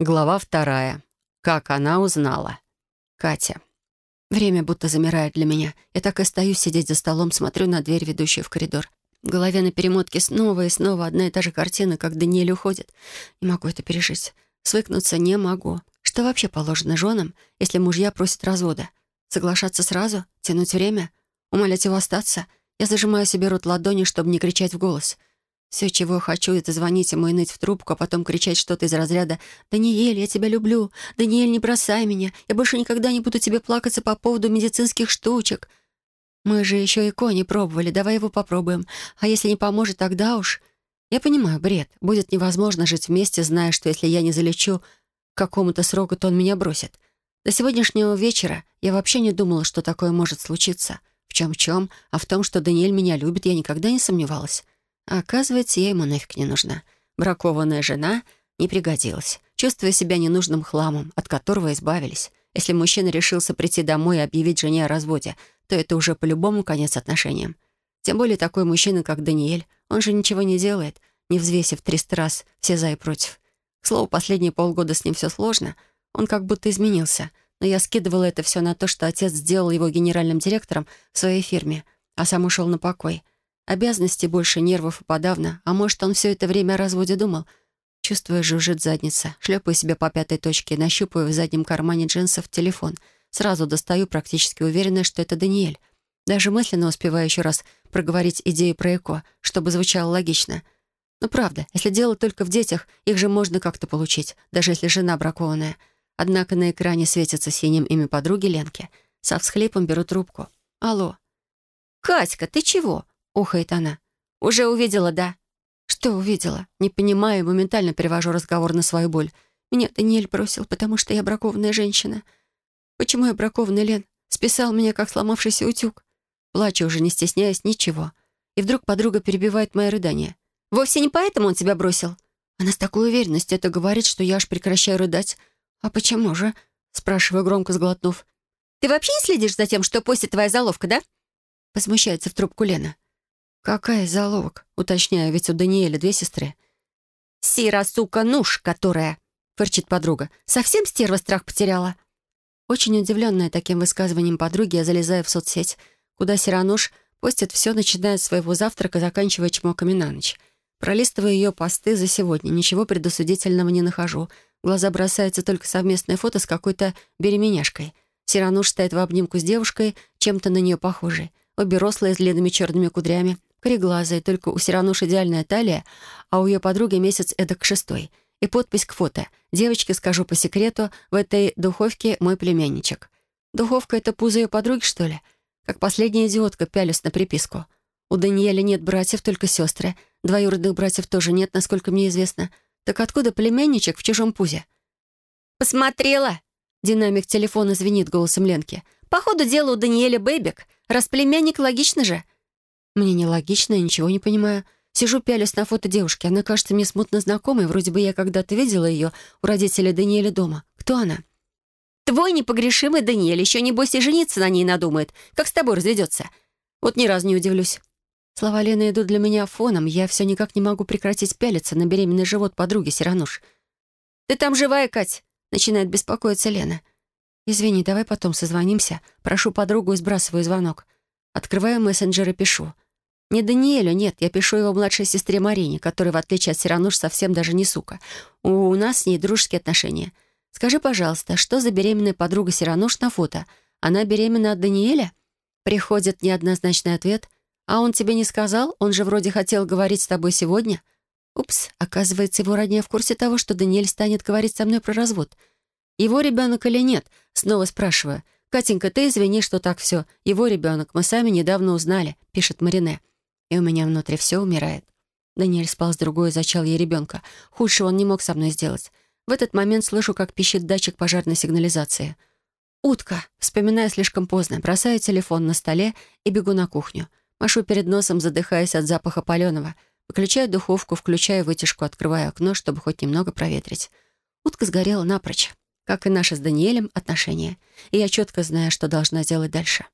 Глава вторая. Как она узнала. Катя. Время будто замирает для меня. Я так и стою сидеть за столом, смотрю на дверь, ведущую в коридор. В голове на перемотке снова и снова одна и та же картина, как Даниэль уходит. Не могу это пережить. Свыкнуться не могу. Что вообще положено женам, если мужья просят развода? Соглашаться сразу? Тянуть время? Умолять его остаться? Я зажимаю себе рот ладони, чтобы не кричать в голос. Все, чего хочу, это звонить ему и ныть в трубку, а потом кричать что-то из разряда «Даниэль, я тебя люблю! Даниэль, не бросай меня! Я больше никогда не буду тебе плакаться по поводу медицинских штучек!» «Мы же еще и кони пробовали, давай его попробуем. А если не поможет, тогда уж...» Я понимаю, бред. Будет невозможно жить вместе, зная, что если я не залечу к какому-то сроку, то он меня бросит. До сегодняшнего вечера я вообще не думала, что такое может случиться. В чем-чем, а в том, что Даниэль меня любит, я никогда не сомневалась. Оказывается, я ему нафиг не нужна. Бракованная жена не пригодилась. Чувствуя себя ненужным хламом, от которого избавились. Если мужчина решился прийти домой и объявить жене о разводе, то это уже по-любому конец отношениям. Тем более такой мужчина, как Даниэль, он же ничего не делает, не взвесив триста раз все за и против. К слову, последние полгода с ним все сложно. Он как будто изменился. Но я скидывала это все на то, что отец сделал его генеральным директором в своей фирме, а сам ушел на покой — Обязанности больше, нервов и подавно. А может, он все это время о разводе думал? Чувствуя, жужжит задница. Шлепаю себе по пятой точке, нащупываю в заднем кармане джинсов телефон. Сразу достаю, практически уверенная, что это Даниэль. Даже мысленно успеваю еще раз проговорить идею про ЭКО, чтобы звучало логично. Но правда, если дело только в детях, их же можно как-то получить, даже если жена бракованная. Однако на экране светится синим имя подруги Ленки. Со всхлипом беру трубку. «Алло». «Катька, ты чего?» Ухает она. «Уже увидела, да?» «Что увидела?» Не понимаю, моментально перевожу разговор на свою боль. «Меня Даниэль бросил, потому что я бракованная женщина». «Почему я бракованный, Лен? Списал меня, как сломавшийся утюг». Плачу уже, не стесняясь ничего. И вдруг подруга перебивает мои рыдания. «Вовсе не поэтому он тебя бросил?» Она с такой уверенностью это говорит, что я аж прекращаю рыдать. «А почему же?» Спрашиваю, громко сглотнув. «Ты вообще не следишь за тем, что постит твоя заловка, да?» Возмущается в трубку Лена. «Какая залог?» — уточняю, ведь у Даниэля две сестры. «Сира, сука, нуш, которая!» — фырчит подруга. «Совсем стерва страх потеряла?» Очень удивленная таким высказыванием подруги, я залезаю в соцсеть, куда Сирануш постит все, начиная с своего завтрака, заканчивая чмоками на ночь. Пролистываю ее посты за сегодня, ничего предосудительного не нахожу. Глаза бросается только совместное фото с какой-то беременяшкой. Сирануш стоит в обнимку с девушкой, чем-то на нее похожей. Обе рослые, с длинными черными кудрями — Кореглазая, только у Сирануш идеальная талия, а у ее подруги месяц эдак шестой. И подпись к фото. Девочке скажу по секрету, в этой духовке мой племянничек. Духовка — это пузо ее подруги, что ли? Как последняя идиотка пялюсь на приписку. У Даниэля нет братьев, только сестры. Двоюродных братьев тоже нет, насколько мне известно. Так откуда племянничек в чужом пузе? «Посмотрела!» Динамик телефона звенит голосом Ленки. «Походу, дело у Даниэля Бэбик. Раз племянник, логично же. Мне нелогично, я ничего не понимаю. Сижу, пялюсь на фото девушки. Она кажется мне смутно знакомой. Вроде бы я когда-то видела ее у родителей Даниэля дома. Кто она? Твой непогрешимый Даниэль еще, небось, и жениться на ней надумает. Как с тобой разведется. Вот ни разу не удивлюсь. Слова Лены идут для меня фоном. Я все никак не могу прекратить пялиться на беременный живот подруги Сирануш. «Ты там живая, Кать?» — начинает беспокоиться Лена. «Извини, давай потом созвонимся. Прошу подругу и сбрасываю звонок. Открываю мессенджер и пишу. Не Даниэлю, нет, я пишу его младшей сестре Марине, которая, в отличие от Сирануш, совсем даже не сука. У нас с ней дружеские отношения. Скажи, пожалуйста, что за беременная подруга Сирануш на фото? Она беременна от Даниэля? Приходит неоднозначный ответ. А он тебе не сказал? Он же вроде хотел говорить с тобой сегодня. Упс, оказывается, его родня в курсе того, что Даниэль станет говорить со мной про развод. Его ребенок или нет? Снова спрашиваю. «Катенька, ты извини, что так все. Его ребенок. Мы сами недавно узнали», — пишет Марине и у меня внутри все умирает. Даниэль спал с другой и зачал ей ребенка. Худшего он не мог со мной сделать. В этот момент слышу, как пищит датчик пожарной сигнализации. «Утка!» Вспоминаю слишком поздно. Бросаю телефон на столе и бегу на кухню. Машу перед носом, задыхаясь от запаха паленого. Выключаю духовку, включаю вытяжку, открываю окно, чтобы хоть немного проветрить. Утка сгорела напрочь, как и наши с Даниэлем отношения. И я четко знаю, что должна сделать дальше.